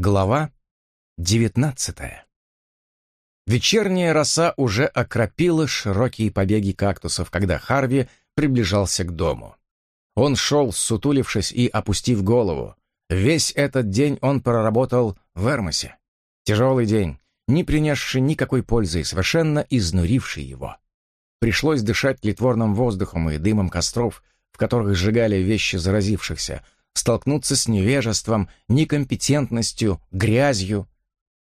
Глава девятнадцатая Вечерняя роса уже окропила широкие побеги кактусов, когда Харви приближался к дому. Он шел, сутулившись и опустив голову. Весь этот день он проработал в Эрмосе. Тяжелый день, не принесший никакой пользы и совершенно изнуривший его. Пришлось дышать литворным воздухом и дымом костров, в которых сжигали вещи заразившихся, столкнуться с невежеством, некомпетентностью, грязью.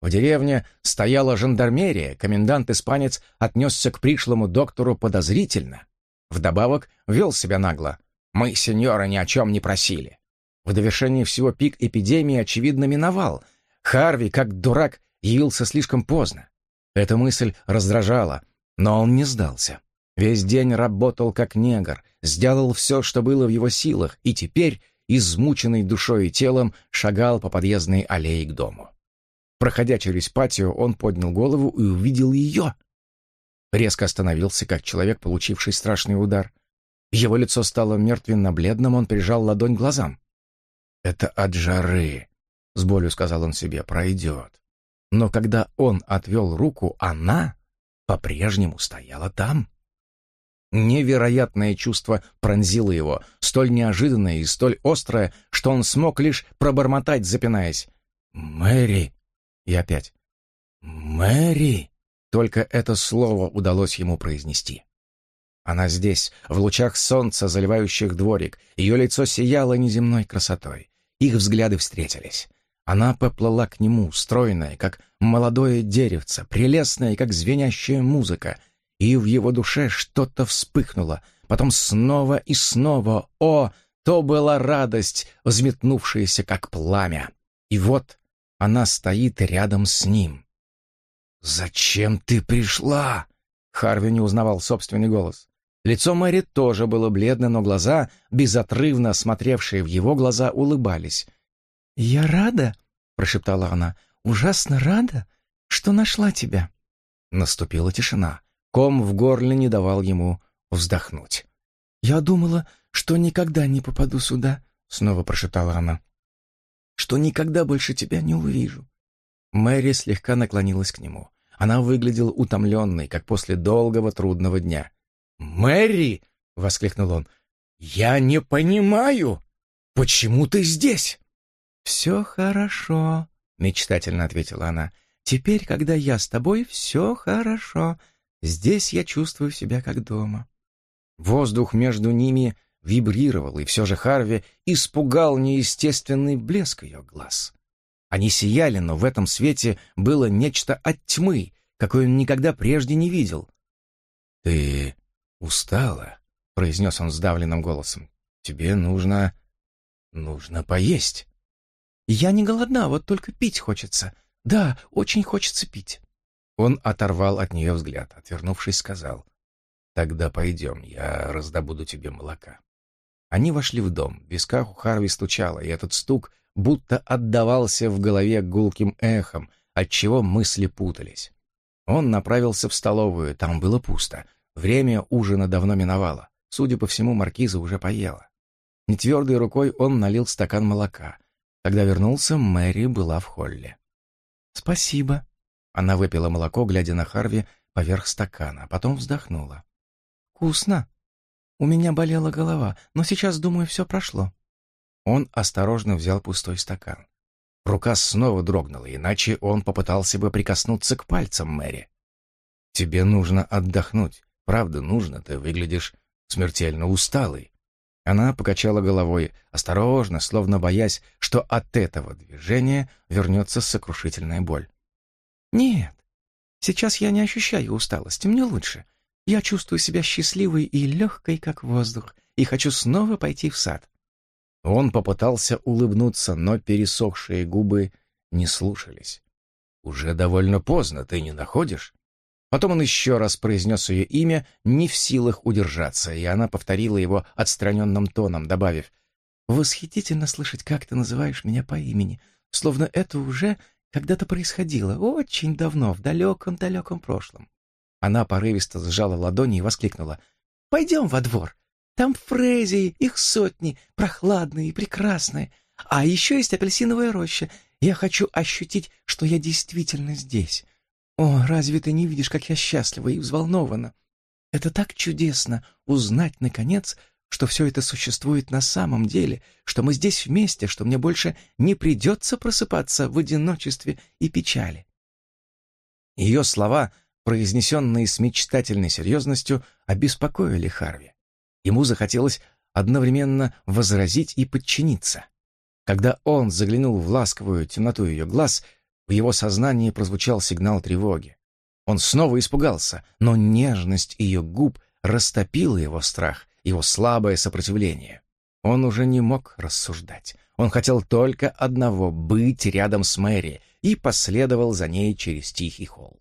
В деревне стояла жандармерия, комендант-испанец отнесся к пришлому доктору подозрительно. Вдобавок вел себя нагло. «Мы, сеньора, ни о чем не просили». В довершении всего пик эпидемии, очевидно, миновал. Харви, как дурак, явился слишком поздно. Эта мысль раздражала, но он не сдался. Весь день работал как негр, сделал все, что было в его силах, и теперь измученный душой и телом, шагал по подъездной аллее к дому. Проходя через патио, он поднял голову и увидел ее. Резко остановился, как человек, получивший страшный удар. Его лицо стало мертвенно-бледным, он прижал ладонь к глазам. «Это от жары», — с болью сказал он себе, — «пройдет». Но когда он отвел руку, она по-прежнему стояла там. Невероятное чувство пронзило его, столь неожиданное и столь острое, что он смог лишь пробормотать, запинаясь. «Мэри!» И опять. «Мэри!» Только это слово удалось ему произнести. Она здесь, в лучах солнца, заливающих дворик. Ее лицо сияло неземной красотой. Их взгляды встретились. Она поплыла к нему, стройная, как молодое деревце, прелестная, как звенящая музыка — и в его душе что-то вспыхнуло, потом снова и снова. О, то была радость, взметнувшаяся как пламя. И вот она стоит рядом с ним. «Зачем ты пришла?» Харви не узнавал собственный голос. Лицо Мэри тоже было бледно, но глаза, безотрывно смотревшие в его глаза, улыбались. «Я рада», — прошептала она, — «ужасно рада, что нашла тебя». Наступила тишина. Ком в горле не давал ему вздохнуть. «Я думала, что никогда не попаду сюда», — снова прошептала она. «Что никогда больше тебя не увижу». Мэри слегка наклонилась к нему. Она выглядела утомленной, как после долгого трудного дня. «Мэри!» — воскликнул он. «Я не понимаю! Почему ты здесь?» «Все хорошо», — мечтательно ответила она. «Теперь, когда я с тобой, все хорошо. Здесь я чувствую себя как дома. Воздух между ними вибрировал, и все же Харви испугал неестественный блеск ее глаз. Они сияли, но в этом свете было нечто от тьмы, какой он никогда прежде не видел. «Ты устала», — произнес он сдавленным голосом. «Тебе нужно... нужно поесть». «Я не голодна, вот только пить хочется. Да, очень хочется пить». Он оторвал от нее взгляд, отвернувшись, сказал, «Тогда пойдем, я раздобуду тебе молока». Они вошли в дом, в висках у Харви стучало, и этот стук будто отдавался в голове гулким эхом, отчего мысли путались. Он направился в столовую, там было пусто. Время ужина давно миновало. Судя по всему, маркиза уже поела. Нетвердой рукой он налил стакан молока. Когда вернулся, Мэри была в холле. «Спасибо», она выпила молоко, глядя на Харви поверх стакана, а потом вздохнула. «Вкусно. У меня болела голова, но сейчас, думаю, все прошло». Он осторожно взял пустой стакан. Рука снова дрогнула, иначе он попытался бы прикоснуться к пальцам Мэри. «Тебе нужно отдохнуть. Правда, нужно. Ты выглядишь смертельно усталый». Она покачала головой, осторожно, словно боясь, что от этого движения вернется сокрушительная боль. «Нет, сейчас я не ощущаю усталости, мне лучше. Я чувствую себя счастливой и легкой, как воздух, и хочу снова пойти в сад». Он попытался улыбнуться, но пересохшие губы не слушались. «Уже довольно поздно, ты не находишь?» Потом он еще раз произнес ее имя, не в силах удержаться, и она повторила его отстраненным тоном, добавив, «Восхитительно слышать, как ты называешь меня по имени, словно это уже когда-то происходило, очень давно, в далеком-далеком прошлом. Она порывисто сжала ладони и воскликнула. «Пойдем во двор. Там фрезии, их сотни, прохладные и прекрасные. А еще есть апельсиновая роща. Я хочу ощутить, что я действительно здесь. О, разве ты не видишь, как я счастлива и взволнована? Это так чудесно узнать, наконец, что все это существует на самом деле, что мы здесь вместе, что мне больше не придется просыпаться в одиночестве и печали. Ее слова, произнесенные с мечтательной серьезностью, обеспокоили Харви. Ему захотелось одновременно возразить и подчиниться. Когда он заглянул в ласковую темноту ее глаз, в его сознании прозвучал сигнал тревоги. Он снова испугался, но нежность ее губ растопила его страх, его слабое сопротивление. Он уже не мог рассуждать. Он хотел только одного — быть рядом с Мэри, и последовал за ней через тихий холл.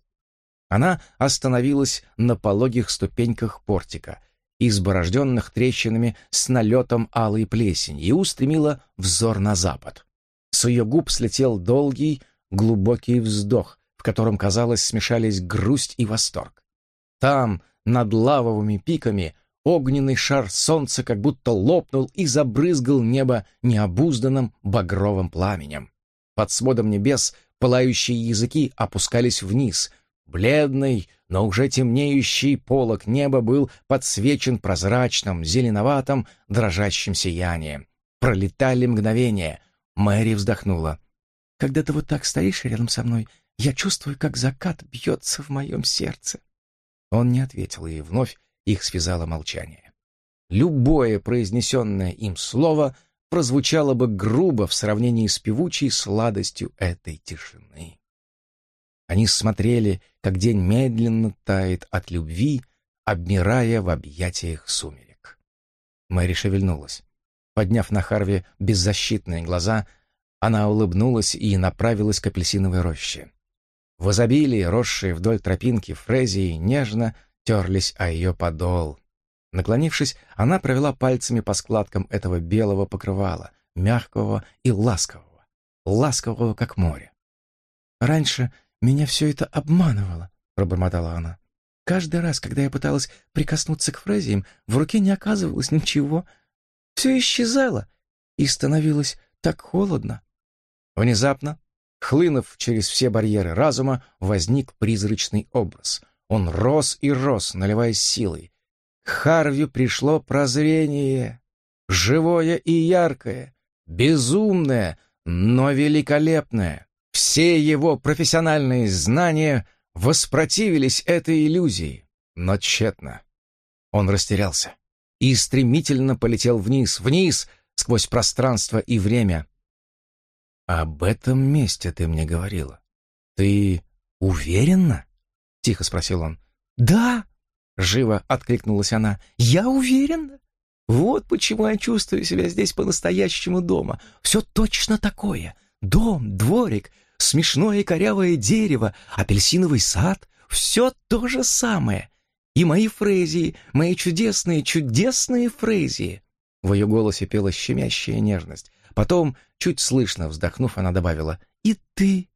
Она остановилась на пологих ступеньках портика, изборожденных трещинами с налетом алой плесени, и устремила взор на запад. С ее губ слетел долгий, глубокий вздох, в котором, казалось, смешались грусть и восторг. Там, над лавовыми пиками, огненный шар солнца как будто лопнул и забрызгал небо необузданным багровым пламенем. Под сводом небес пылающие языки опускались вниз. Бледный, но уже темнеющий полог неба был подсвечен прозрачным, зеленоватым, дрожащим сиянием. Пролетали мгновения. Мэри вздохнула. «Когда ты вот так стоишь рядом со мной, я чувствую, как закат бьется в моем сердце». Он не ответил, и вновь их связало молчание. Любое произнесенное им слово прозвучало бы грубо в сравнении с певучей сладостью этой тишины. Они смотрели, как день медленно тает от любви, обмирая в объятиях сумерек. Мэри шевельнулась. Подняв на Харви беззащитные глаза, она улыбнулась и направилась к апельсиновой роще. В изобилии, росшие вдоль тропинки фрезии, нежно терлись о ее подол. Наклонившись, она провела пальцами по складкам этого белого покрывала, мягкого и ласкового, ласкового, как море. «Раньше меня все это обманывало», — пробормотала она. «Каждый раз, когда я пыталась прикоснуться к фразиям, в руке не оказывалось ничего. Все исчезало, и становилось так холодно». Внезапно, хлынув через все барьеры разума, возник призрачный образ — он рос и рос, наливаясь силой. К Харви пришло прозрение, живое и яркое, безумное, но великолепное. Все его профессиональные знания воспротивились этой иллюзии, но тщетно. Он растерялся и стремительно полетел вниз, вниз, сквозь пространство и время. «Об этом месте ты мне говорила. Ты уверена?» Тихо спросил он. «Да!» — живо откликнулась она. «Я уверена. Вот почему я чувствую себя здесь по-настоящему дома. Все точно такое. Дом, дворик, смешное корявое дерево, апельсиновый сад — все то же самое. И мои фрезии, мои чудесные, чудесные фрезии». В ее голосе пела щемящая нежность. Потом, чуть слышно вздохнув, она добавила «И ты».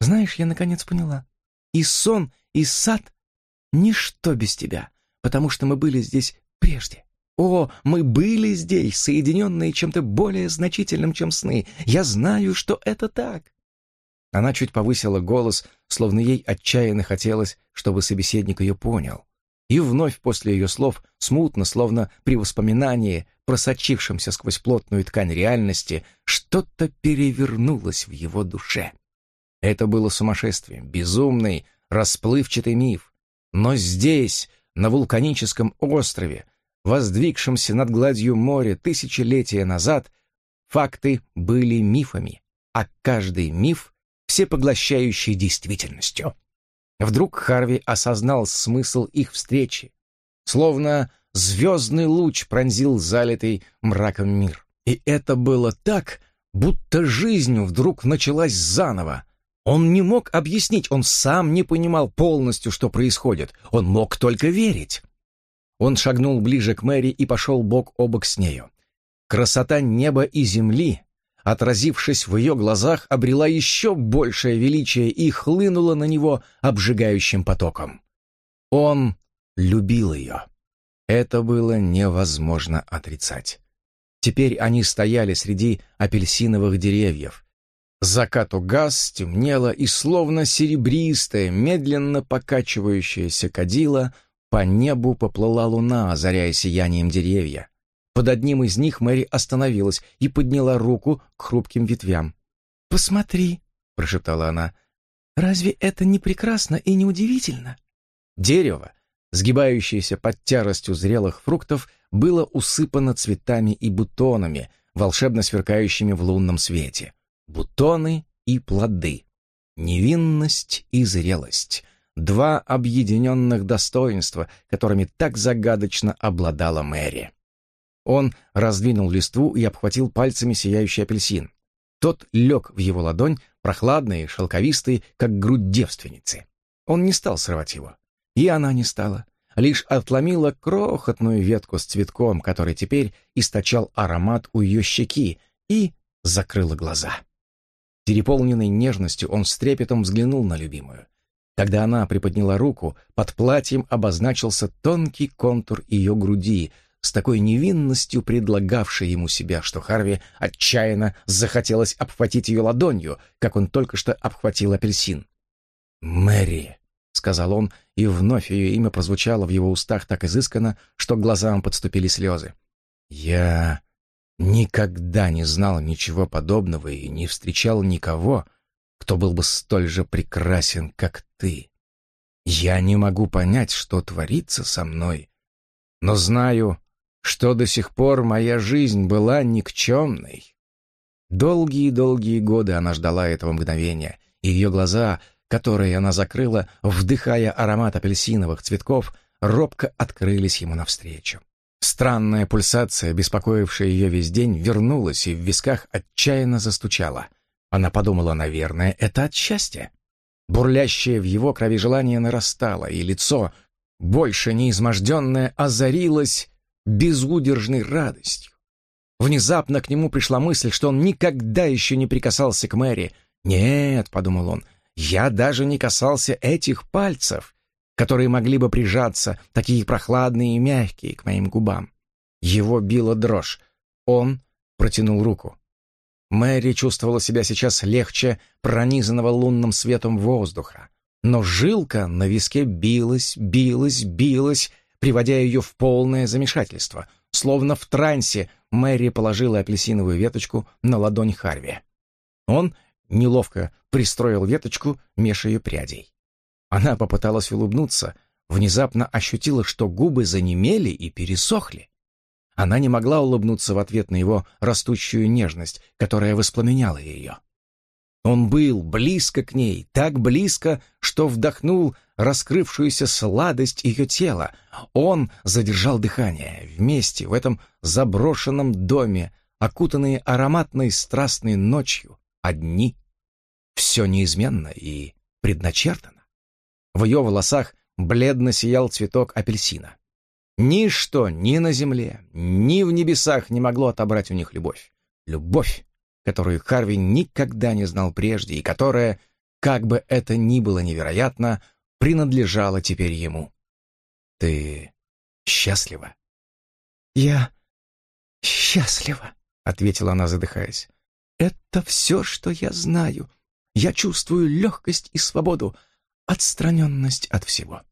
«Знаешь, я наконец поняла. И сон, и сад — ничто без тебя, потому что мы были здесь прежде. О, мы были здесь, соединенные чем-то более значительным, чем сны. Я знаю, что это так. Она чуть повысила голос, словно ей отчаянно хотелось, чтобы собеседник ее понял. И вновь после ее слов, смутно, словно при воспоминании, просочившемся сквозь плотную ткань реальности, что-то перевернулось в его душе. Это было сумасшествием, безумный, расплывчатый миф. Но здесь, на вулканическом острове, воздвигшемся над гладью моря тысячелетия назад, факты были мифами, а каждый миф — всепоглощающей действительностью. Вдруг Харви осознал смысл их встречи, словно звездный луч пронзил залитый мраком мир. И это было так, будто жизнь вдруг началась заново, он не мог объяснить, он сам не понимал полностью, что происходит. Он мог только верить. Он шагнул ближе к Мэри и пошел бок о бок с нею. Красота неба и земли, отразившись в ее глазах, обрела еще большее величие и хлынула на него обжигающим потоком. Он любил ее. Это было невозможно отрицать. Теперь они стояли среди апельсиновых деревьев, Закат угас, темнело, и словно серебристая, медленно покачивающаяся кадила, по небу поплыла луна, озаряя сиянием деревья. Под одним из них Мэри остановилась и подняла руку к хрупким ветвям. «Посмотри», — прошептала она, — «разве это не прекрасно и не удивительно?» Дерево, сгибающееся под тяжестью зрелых фруктов, было усыпано цветами и бутонами, волшебно сверкающими в лунном свете бутоны и плоды, невинность и зрелость, два объединенных достоинства, которыми так загадочно обладала Мэри. Он раздвинул листву и обхватил пальцами сияющий апельсин. Тот лег в его ладонь, прохладный, шелковистый, как грудь девственницы. Он не стал срывать его. И она не стала. Лишь отломила крохотную ветку с цветком, который теперь источал аромат у ее щеки, и закрыла глаза. Переполненный нежностью, он с трепетом взглянул на любимую. Когда она приподняла руку, под платьем обозначился тонкий контур ее груди, с такой невинностью предлагавшей ему себя, что Харви отчаянно захотелось обхватить ее ладонью, как он только что обхватил апельсин. «Мэри», — сказал он, и вновь ее имя прозвучало в его устах так изысканно, что глазам подступили слезы. «Я Никогда не знал ничего подобного и не встречал никого, кто был бы столь же прекрасен, как ты. Я не могу понять, что творится со мной, но знаю, что до сих пор моя жизнь была никчемной. Долгие-долгие годы она ждала этого мгновения, и ее глаза, которые она закрыла, вдыхая аромат апельсиновых цветков, робко открылись ему навстречу. Странная пульсация, беспокоившая ее весь день, вернулась и в висках отчаянно застучала. Она подумала, наверное, это от счастья. Бурлящее в его крови желание нарастало, и лицо, больше неизможденное, озарилось безудержной радостью. Внезапно к нему пришла мысль, что он никогда еще не прикасался к Мэри. «Нет», — подумал он, — «я даже не касался этих пальцев которые могли бы прижаться, такие прохладные и мягкие, к моим губам. Его била дрожь. Он протянул руку. Мэри чувствовала себя сейчас легче пронизанного лунным светом воздуха. Но жилка на виске билась, билась, билась, приводя ее в полное замешательство. Словно в трансе Мэри положила апельсиновую веточку на ладонь Харви. Он неловко пристроил веточку меж ее прядей. Она попыталась улыбнуться, внезапно ощутила, что губы занемели и пересохли. Она не могла улыбнуться в ответ на его растущую нежность, которая воспламеняла ее. Он был близко к ней, так близко, что вдохнул раскрывшуюся сладость ее тела. Он задержал дыхание вместе в этом заброшенном доме, окутанные ароматной страстной ночью, одни. Все неизменно и предначертано. В ее волосах бледно сиял цветок апельсина. Ничто ни на земле, ни в небесах не могло отобрать у них любовь. Любовь, которую Харви никогда не знал прежде и которая, как бы это ни было невероятно, принадлежала теперь ему. «Ты счастлива?» «Я счастлива», — ответила она, задыхаясь. «Это все, что я знаю. Я чувствую легкость и свободу отстраненность от всего.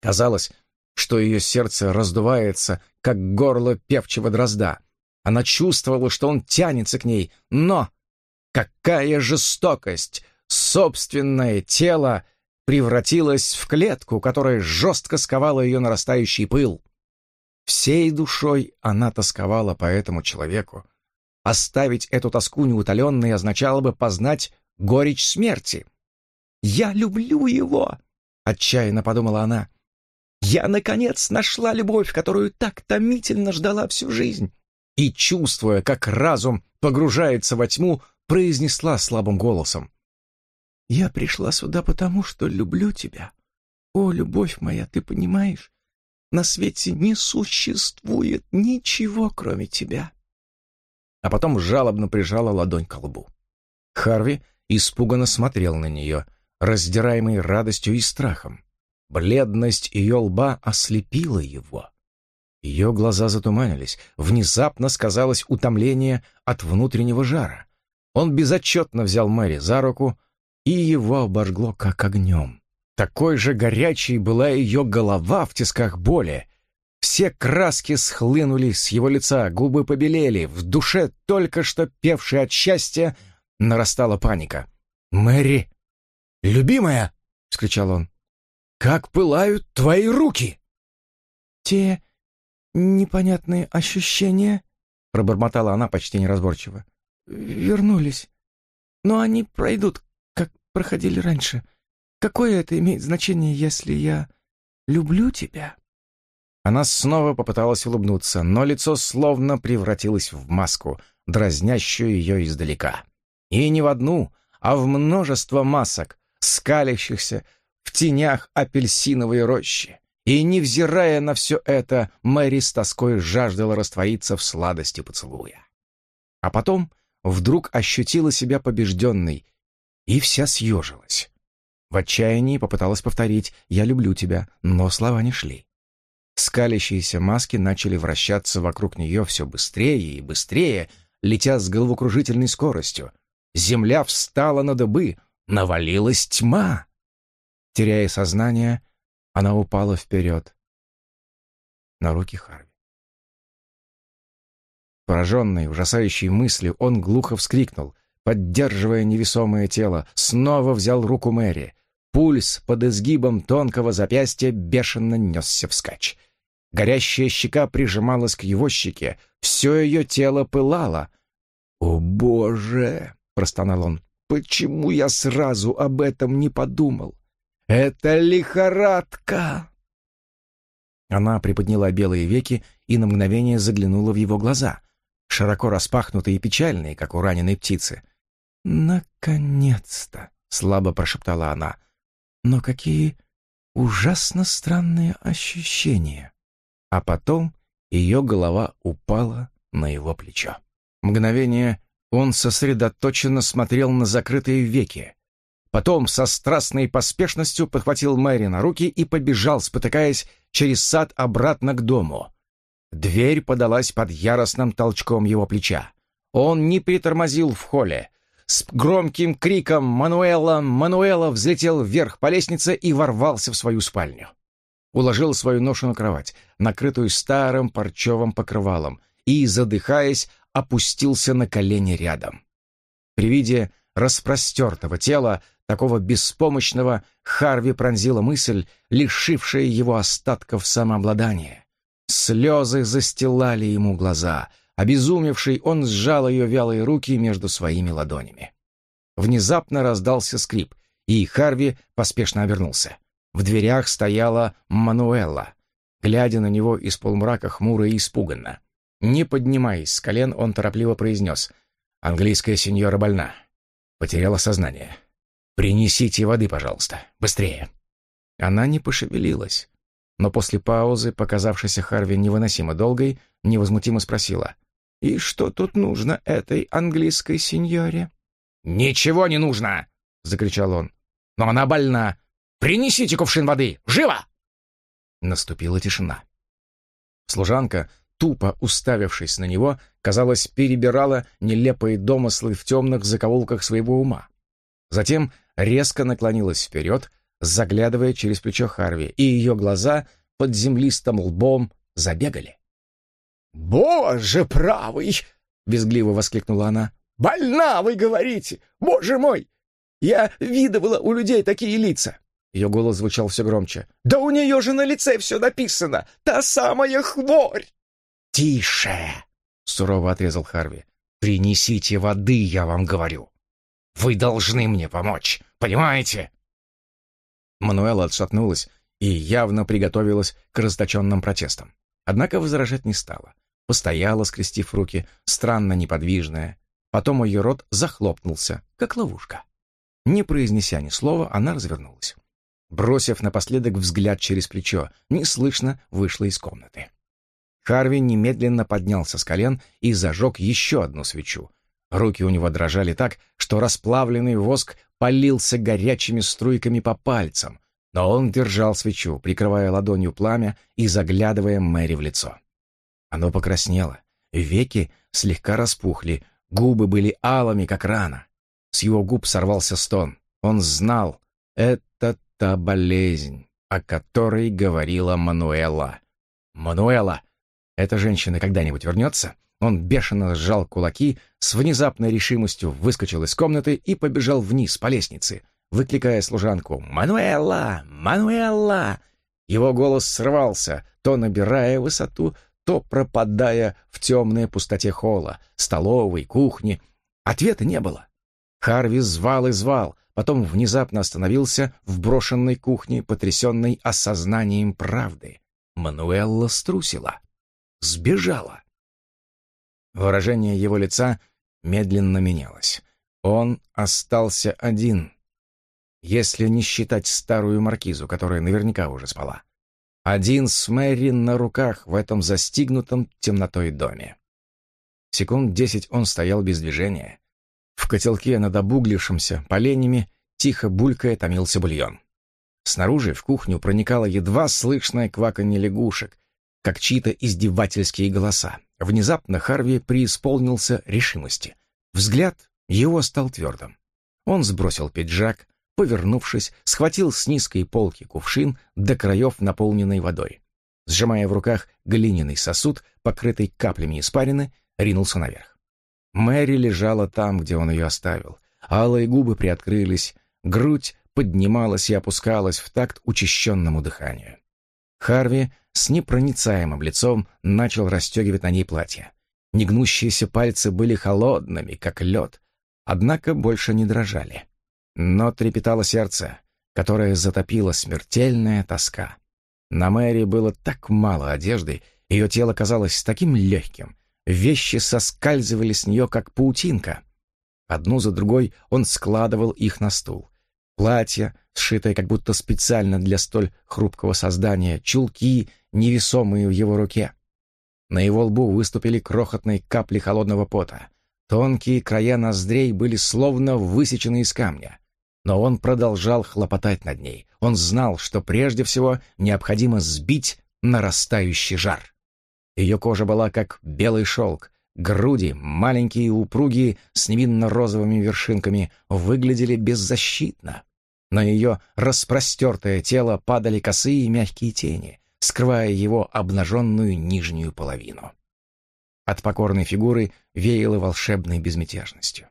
Казалось, что ее сердце раздувается, как горло певчего дрозда. Она чувствовала, что он тянется к ней, но какая жестокость! Собственное тело превратилось в клетку, которая жестко сковала ее нарастающий пыл. Всей душой она тосковала по этому человеку. Оставить эту тоску неутоленной означало бы познать горечь смерти. «Я люблю его!» — отчаянно подумала она. «Я, наконец, нашла любовь, которую так томительно ждала всю жизнь!» И, чувствуя, как разум погружается во тьму, произнесла слабым голосом. «Я пришла сюда потому, что люблю тебя. О, любовь моя, ты понимаешь? На свете не существует ничего, кроме тебя!» А потом жалобно прижала ладонь к лбу. Харви испуганно смотрел на нее — раздираемый радостью и страхом. Бледность ее лба ослепила его. Ее глаза затуманились, внезапно сказалось утомление от внутреннего жара. Он безотчетно взял Мэри за руку, и его обожгло как огнем. Такой же горячей была ее голова в тисках боли. Все краски схлынули с его лица, губы побелели, в душе, только что певшей от счастья, нарастала паника. «Мэри! Любимая!» — вскричал он. «Как пылают твои руки!» «Те непонятные ощущения», — пробормотала она почти неразборчиво, — «вернулись. Но они пройдут, как проходили раньше. Какое это имеет значение, если я люблю тебя?» Она снова попыталась улыбнуться, но лицо словно превратилось в маску, дразнящую ее издалека. И не в одну, а в множество масок, скалящихся в тенях апельсиновой рощи. И, невзирая на все это, Мэри с тоской жаждала раствориться в сладости поцелуя. А потом вдруг ощутила себя побежденной и вся съежилась. В отчаянии попыталась повторить «Я люблю тебя», но слова не шли. Скалящиеся маски начали вращаться вокруг нее все быстрее и быстрее, летя с головокружительной скоростью. Земля встала на дыбы, навалилась тьма. Теряя сознание, она упала вперед на руки Харви. Пораженный ужасающей мыслью, он глухо вскрикнул, поддерживая невесомое тело, снова взял руку Мэри. Пульс под изгибом тонкого запястья бешено несся вскачь. Горящая щека прижималась к его щеке, все ее тело пылало. «О, Боже!» — простонал он. «Почему я сразу об этом не подумал? Это лихорадка!» Она приподняла белые веки и на мгновение заглянула в его глаза, широко распахнутые и печальные, как у раненой птицы. «Наконец-то!» — слабо прошептала она. «Но какие ужасно странные ощущения!» А потом ее голова упала на его плечо. Мгновение он сосредоточенно смотрел на закрытые веки. Потом со страстной поспешностью подхватил Мэри на руки и побежал, спотыкаясь через сад обратно к дому. Дверь подалась под яростным толчком его плеча. Он не притормозил в холле. С громким криком «Мануэла! Мануэла!» взлетел вверх по лестнице и ворвался в свою спальню уложил свою ношу на кровать, накрытую старым парчевым покрывалом, и, задыхаясь, опустился на колени рядом. При виде распростертого тела, такого беспомощного, Харви пронзила мысль, лишившая его остатков самообладания. Слезы застилали ему глаза. Обезумевший, он сжал ее вялые руки между своими ладонями. Внезапно раздался скрип, и Харви поспешно обернулся. В дверях стояла Мануэла, глядя на него из полумрака хмуро и испуганно. Не поднимаясь с колен, он торопливо произнес «Английская сеньора больна. Потеряла сознание. Принесите воды, пожалуйста. Быстрее». Она не пошевелилась, но после паузы, показавшейся Харви невыносимо долгой, невозмутимо спросила «И что тут нужно этой английской сеньоре?» «Ничего не нужно!» — закричал он. «Но она больна. Принесите кувшин воды! Живо!» Наступила тишина. Служанка, тупо уставившись на него, казалось, перебирала нелепые домыслы в темных закоулках своего ума. Затем резко наклонилась вперед, заглядывая через плечо Харви, и ее глаза под землистым лбом забегали. «Боже правый!» — безгливо воскликнула она. «Больна, вы говорите! Боже мой! Я видывала у людей такие лица! Ее голос звучал все громче. «Да у нее же на лице все написано! Та самая хворь!» «Тише!» — сурово отрезал Харви. «Принесите воды, я вам говорю. Вы должны мне помочь, понимаете?» Мануэла отшатнулась и явно приготовилась к расточенным протестам. Однако возражать не стала. Постояла, скрестив руки, странно неподвижная. Потом ее рот захлопнулся, как ловушка. Не произнеся ни слова, она развернулась. Бросив напоследок взгляд через плечо, неслышно вышла из комнаты. Харви немедленно поднялся с колен и зажег еще одну свечу. Руки у него дрожали так, что расплавленный воск полился горячими струйками по пальцам, но он держал свечу, прикрывая ладонью пламя и заглядывая Мэри в лицо. Оно покраснело, веки слегка распухли, Губы были алыми, как рана. С его губ сорвался стон. Он знал, это та болезнь, о которой говорила Мануэла. «Мануэла! Эта женщина когда-нибудь вернется?» Он бешено сжал кулаки, с внезапной решимостью выскочил из комнаты и побежал вниз по лестнице, выкликая служанку «Мануэла! Мануэла!». Его голос срывался, то набирая высоту, то пропадая в темной пустоте холла, столовой, кухни. Ответа не было. Харви звал и звал, потом внезапно остановился в брошенной кухне, потрясенной осознанием правды. Мануэлла струсила. Сбежала. Выражение его лица медленно менялось. Он остался один, если не считать старую маркизу, которая наверняка уже спала. Один с Мэри на руках в этом застигнутом темнотой доме. Секунд десять он стоял без движения. В котелке над обуглившимся поленями тихо булькая томился бульон. Снаружи в кухню проникало едва слышное кваканье лягушек, как чьи-то издевательские голоса. Внезапно Харви преисполнился решимости. Взгляд его стал твердым. Он сбросил пиджак, повернувшись, схватил с низкой полки кувшин до краев, наполненный водой. Сжимая в руках глиняный сосуд, покрытый каплями испарины, ринулся наверх. Мэри лежала там, где он ее оставил. Алые губы приоткрылись, грудь поднималась и опускалась в такт учащенному дыханию. Харви с непроницаемым лицом начал расстегивать на ней платье. Негнущиеся пальцы были холодными, как лед, однако больше не дрожали. Но трепетало сердце, которое затопило смертельная тоска. На Мэри было так мало одежды, ее тело казалось таким легким, вещи соскальзывали с нее, как паутинка. Одну за другой он складывал их на стул. Платье, сшитое как будто специально для столь хрупкого создания, чулки, невесомые в его руке. На его лбу выступили крохотные капли холодного пота. Тонкие края ноздрей были словно высечены из камня. Но он продолжал хлопотать над ней. Он знал, что прежде всего необходимо сбить нарастающий жар. Ее кожа была как белый шелк, груди, маленькие и упругие, с невинно-розовыми вершинками, выглядели беззащитно. На ее распростертое тело падали косые мягкие тени, скрывая его обнаженную нижнюю половину. От покорной фигуры веяло волшебной безмятежностью.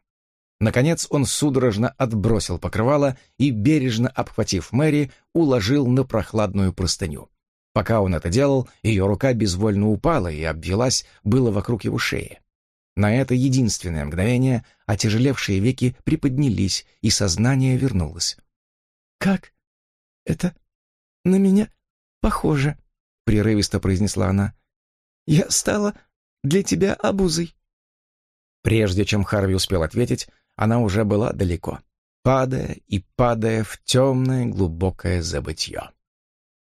Наконец он судорожно отбросил покрывало и, бережно обхватив Мэри, уложил на прохладную простыню. Пока он это делал, ее рука безвольно упала и обвелась было вокруг его шеи. На это единственное мгновение отяжелевшие веки приподнялись, и сознание вернулось. «Как? Это на меня похоже», — прерывисто произнесла она. «Я стала для тебя обузой». Прежде чем Харви успел ответить, она уже была далеко, падая и падая в темное глубокое забытье.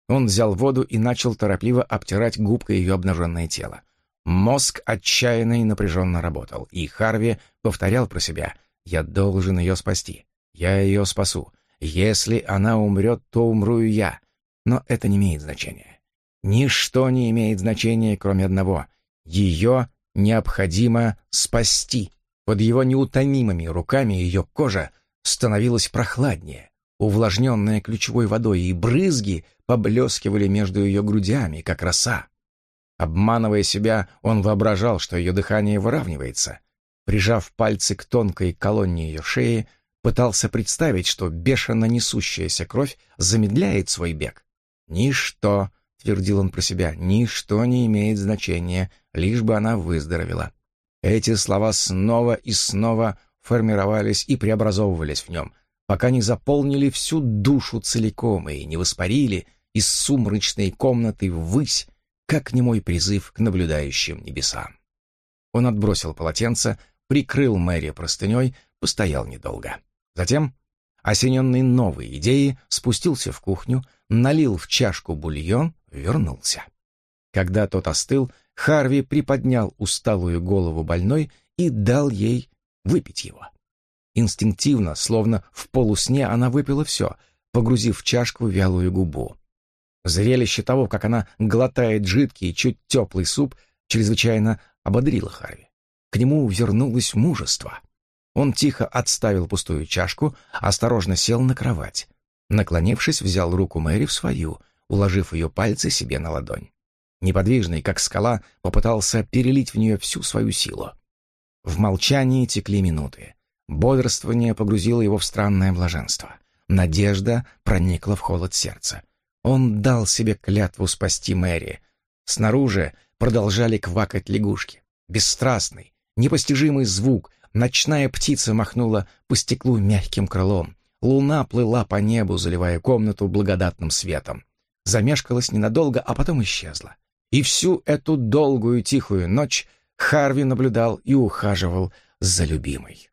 Он взял воду и начал торопливо обтирать губкой ее обнаженное тело. Мозг отчаянно и напряженно работал, и Харви повторял про себя «Я должен ее спасти. Я ее спасу. Если она умрет, то умру и я. Но это не имеет значения. Ничто не имеет значения, кроме одного. Ее необходимо спасти. Под его неутомимыми руками ее кожа становилась прохладнее, увлажненная ключевой водой, и брызги поблескивали между ее грудями, как роса. Обманывая себя, он воображал, что ее дыхание выравнивается. Прижав пальцы к тонкой колонне ее шеи, пытался представить, что бешено несущаяся кровь замедляет свой бег. «Ничто», — твердил он про себя, — «ничто не имеет значения, лишь бы она выздоровела». Эти слова снова и снова формировались и преобразовывались в нем, пока не заполнили всю душу целиком и не воспарили из сумрачной комнаты ввысь, как немой призыв к наблюдающим небесам. Он отбросил полотенце, прикрыл Мэри простыней, постоял недолго. Затем, осененный новой идеей, спустился в кухню, налил в чашку бульон, вернулся. Когда тот остыл, Харви приподнял усталую голову больной и дал ей выпить его. Инстинктивно, словно в полусне, она выпила все, погрузив в чашку вялую губу. Зрелище того, как она глотает жидкий, чуть теплый суп, чрезвычайно ободрило Харви. к нему вернулось мужество. Он тихо отставил пустую чашку, осторожно сел на кровать. Наклонившись, взял руку Мэри в свою, уложив ее пальцы себе на ладонь. Неподвижный, как скала, попытался перелить в нее всю свою силу. В молчании текли минуты. Бодрствование погрузило его в странное блаженство. Надежда проникла в холод сердца. Он дал себе клятву спасти Мэри. Снаружи продолжали квакать лягушки. Бесстрастный, непостижимый звук, ночная птица махнула по стеклу мягким крылом. Луна плыла по небу, заливая комнату благодатным светом. Замешкалась ненадолго, а потом исчезла. И всю эту долгую тихую ночь Харви наблюдал и ухаживал за любимой.